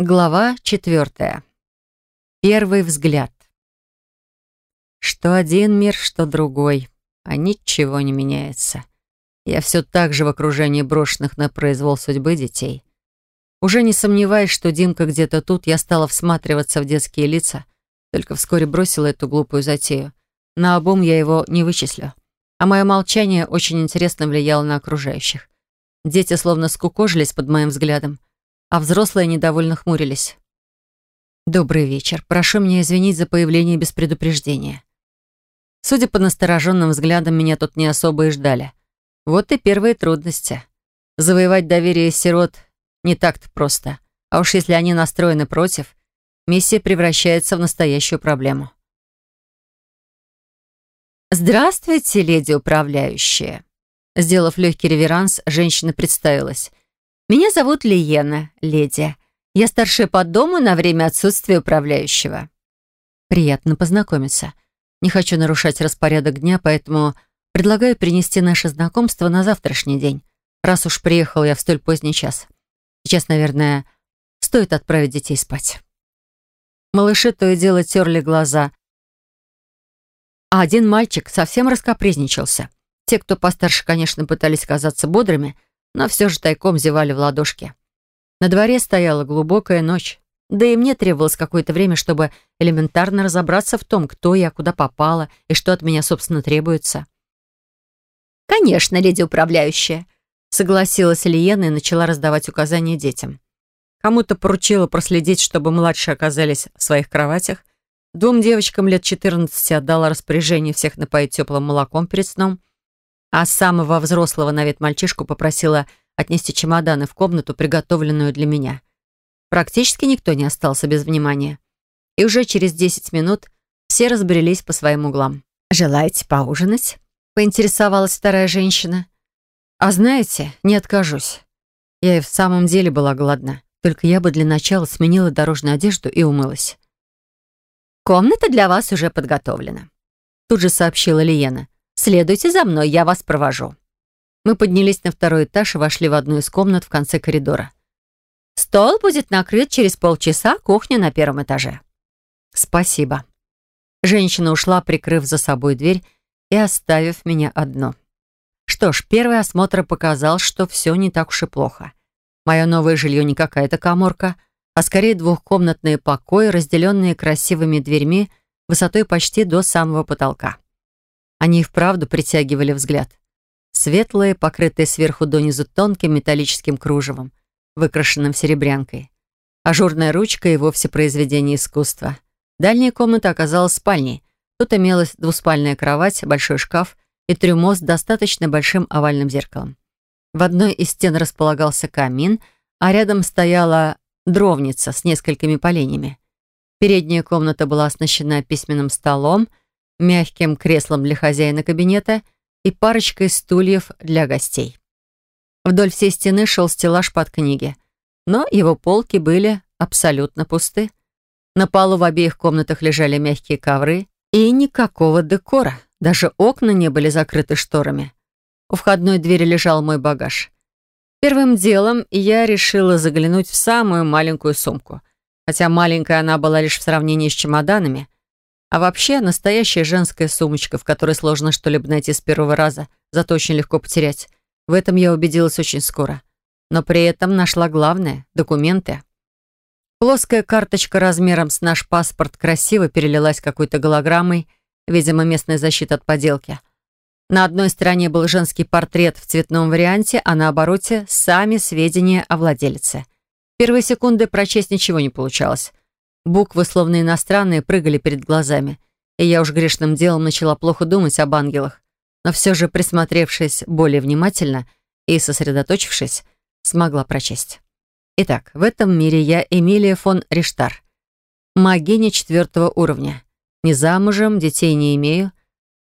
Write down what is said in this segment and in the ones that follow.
Глава четвертая. Первый взгляд. Что один мир, что другой, а ничего не меняется. Я все так же в окружении брошенных на произвол судьбы детей. Уже не сомневаясь, что Димка где-то тут, я стала всматриваться в детские лица, только вскоре бросила эту глупую затею. На обум я его не вычислю. А мое молчание очень интересно влияло на окружающих. Дети словно скукожились под моим взглядом, а взрослые недовольно хмурились. «Добрый вечер. Прошу меня извинить за появление без предупреждения». Судя по настороженным взглядам, меня тут не особо и ждали. Вот и первые трудности. Завоевать доверие сирот не так-то просто. А уж если они настроены против, миссия превращается в настоящую проблему. «Здравствуйте, леди управляющая!» Сделав легкий реверанс, женщина представилась – меня зовут Лиена, леди. Я старшая по дому на время отсутствия управляющего. Приятно познакомиться. Не хочу нарушать распорядок дня, поэтому предлагаю перенести наше знакомство на завтрашний день, раз уж приехал я в столь поздний час. Сейчас, наверное, стоит отправить детей спать. Малыши то и дело терли глаза. А один мальчик совсем раскопризничался. Те, кто постарше, конечно, пытались казаться бодрыми, но все же тайком зевали в ладошки. На дворе стояла глубокая ночь, да и мне требовалось какое-то время, чтобы элементарно разобраться в том, кто я, куда попала и что от меня, собственно, требуется. «Конечно, леди управляющая», — согласилась Лиена и начала раздавать указания детям. Кому-то поручила проследить, чтобы младшие оказались в своих кроватях, двум девочкам лет 14 отдала распоряжение всех напоить теплым молоком перед сном — а самого взрослого на вид мальчишку попросила отнести чемоданы в комнату, приготовленную для меня. Практически никто не остался без внимания. И уже через 10 минут все разбрелись по своим углам. «Желаете поужинать?» — поинтересовалась вторая женщина. «А знаете, не откажусь. Я и в самом деле была голодна. Только я бы для начала сменила дорожную одежду и умылась». «Комната для вас уже подготовлена», — тут же сообщила Лиена. Следуйте за мной, я вас провожу». Мы поднялись на второй этаж и вошли в одну из комнат в конце коридора. «Стол будет накрыт через полчаса, кухня на первом этаже». «Спасибо». Женщина ушла, прикрыв за собой дверь и оставив меня одну. Что ж, первый осмотр показал, что все не так уж и плохо. Мое новое жилье не какая-то коморка, а скорее двухкомнатные покои, разделенные красивыми дверьми высотой почти до самого потолка. Они и вправду притягивали взгляд. Светлые, покрытые сверху донизу тонким металлическим кружевом, выкрашенным серебрянкой. Ажурная ручка и вовсе произведение искусства. Дальняя комната оказалась спальней. Тут имелась двуспальная кровать, большой шкаф и трюмо с достаточно большим овальным зеркалом. В одной из стен располагался камин, а рядом стояла дровница с несколькими поленьями. Передняя комната была оснащена письменным столом — мягким креслом для хозяина кабинета и парочкой стульев для гостей. Вдоль всей стены шел стеллаж под книги, но его полки были абсолютно пусты. На полу в обеих комнатах лежали мягкие ковры и никакого декора, даже окна не были закрыты шторами. У входной двери лежал мой багаж. Первым делом я решила заглянуть в самую маленькую сумку. Хотя маленькая она была лишь в сравнении с чемоданами, а вообще, настоящая женская сумочка, в которой сложно что-либо найти с первого раза, зато очень легко потерять. В этом я убедилась очень скоро. Но при этом нашла главное — документы. Плоская карточка размером с наш паспорт красиво перелилась какой-то голограммой, видимо, местная защита от поделки. На одной стороне был женский портрет в цветном варианте, а на обороте — сами сведения о владелице. Первые секунды прочесть ничего не получалось. Буквы, словно иностранные, прыгали перед глазами, и я уж грешным делом начала плохо думать об ангелах. Но все же, присмотревшись более внимательно и сосредоточившись, смогла прочесть. Итак, в этом мире я Эмилия фон Риштар. Магиня четвертого уровня. Не замужем, детей не имею.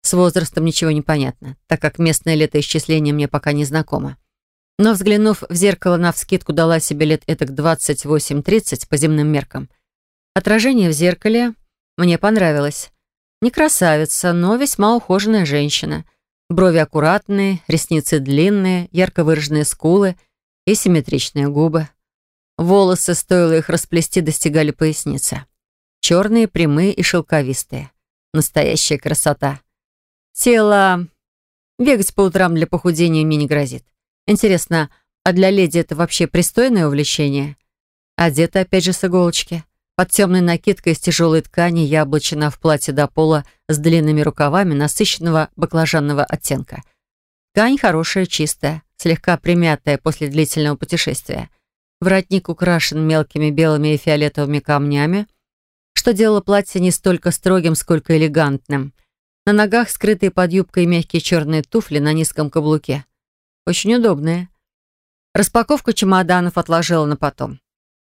С возрастом ничего не понятно, так как местное летоисчисление мне пока не знакомо. Но взглянув в зеркало, навскидку дала себе лет этак 28-30 по земным меркам. Отражение в зеркале мне понравилось. Не красавица, но весьма ухоженная женщина. Брови аккуратные, ресницы длинные, ярко выраженные скулы и симметричные губы. Волосы, стоило их расплести, достигали поясницы. Черные, прямые и шелковистые. Настоящая красота. Тело... Бегать по утрам для похудения мне не грозит. Интересно, а для леди это вообще пристойное увлечение? Одета опять же с иголочки. Под темной накидкой из тяжелой ткани я облачена в платье до пола с длинными рукавами насыщенного баклажанного оттенка. Ткань хорошая, чистая, слегка примятая после длительного путешествия. Воротник украшен мелкими белыми и фиолетовыми камнями, что делало платье не столько строгим, сколько элегантным. На ногах скрытые под юбкой мягкие черные туфли на низком каблуке. Очень удобные. Распаковку чемоданов отложила на потом.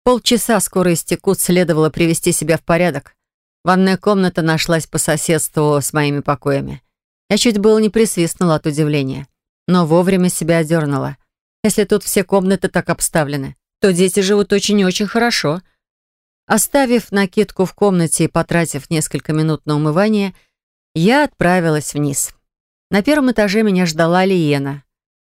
Полчаса скоро истекут, следовало привести себя в порядок. Ванная комната нашлась по соседству с моими покоями. Я чуть было не присвистнула от удивления, но вовремя себя одернула. Если тут все комнаты так обставлены, то дети живут очень и очень хорошо. Оставив накидку в комнате и потратив несколько минут на умывание, я отправилась вниз. На первом этаже меня ждала Лиена.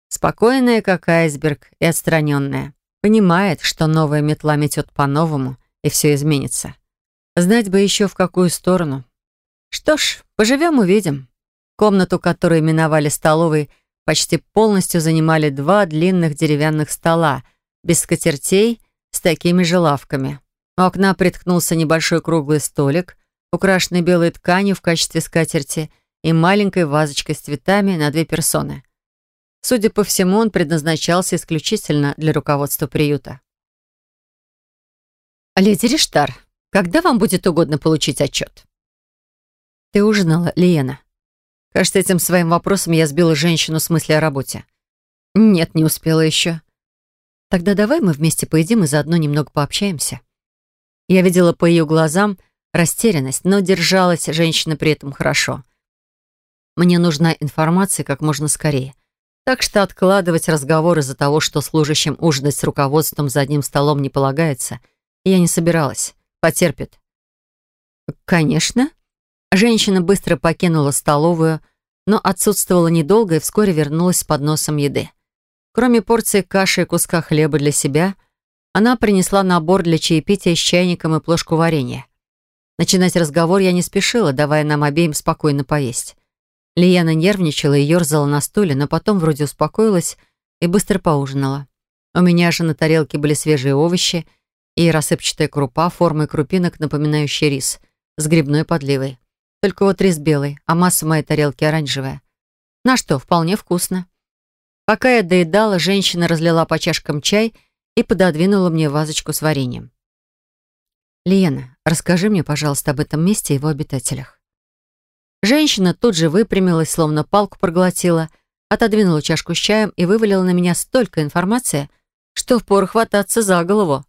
Спокойная, как айсберг, и отстраненная. Понимает, что новая метла метет по-новому, и все изменится. Знать бы еще в какую сторону. Что ж, поживем-увидим. Комнату, которую именовали столовой, почти полностью занимали два длинных деревянных стола, без скатертей, с такими же лавками. У окна приткнулся небольшой круглый столик, украшенный белой тканью в качестве скатерти и маленькой вазочкой с цветами на две персоны. Судя по всему, он предназначался исключительно для руководства приюта. «Леди Риштар, когда вам будет угодно получить отчет?» «Ты ужинала, Лиена?» Кажется, этим своим вопросом я сбила женщину с мысли о работе. «Нет, не успела еще». «Тогда давай мы вместе поедим и заодно немного пообщаемся». Я видела по ее глазам растерянность, но держалась женщина при этом хорошо. «Мне нужна информация как можно скорее. Так что откладывать разговор из-за того, что служащим ужинать с руководством за одним столом не полагается, я не собиралась. Потерпит. Конечно. Женщина быстро покинула столовую, но отсутствовала недолго и вскоре вернулась с подносом еды. Кроме порции каши и куска хлеба для себя, она принесла набор для чаепития с чайником и плошку варенья. Начинать разговор я не спешила, давая нам обеим спокойно поесть. Лияна нервничала и ерзала на стуле, но потом вроде успокоилась и быстро поужинала. У меня же на тарелке были свежие овощи и рассыпчатая крупа формой крупинок, напоминающая рис, с грибной подливой. Только вот рис белый, а масса моей тарелки оранжевая. На что, вполне вкусно. Пока я доедала, женщина разлила по чашкам чай и пододвинула мне вазочку с вареньем. «Лена, расскажи мне, пожалуйста, об этом месте и его обитателях». Женщина тут же выпрямилась, словно палку проглотила, отодвинула чашку с чаем и вывалила на меня столько информации, что впору хвататься за голову.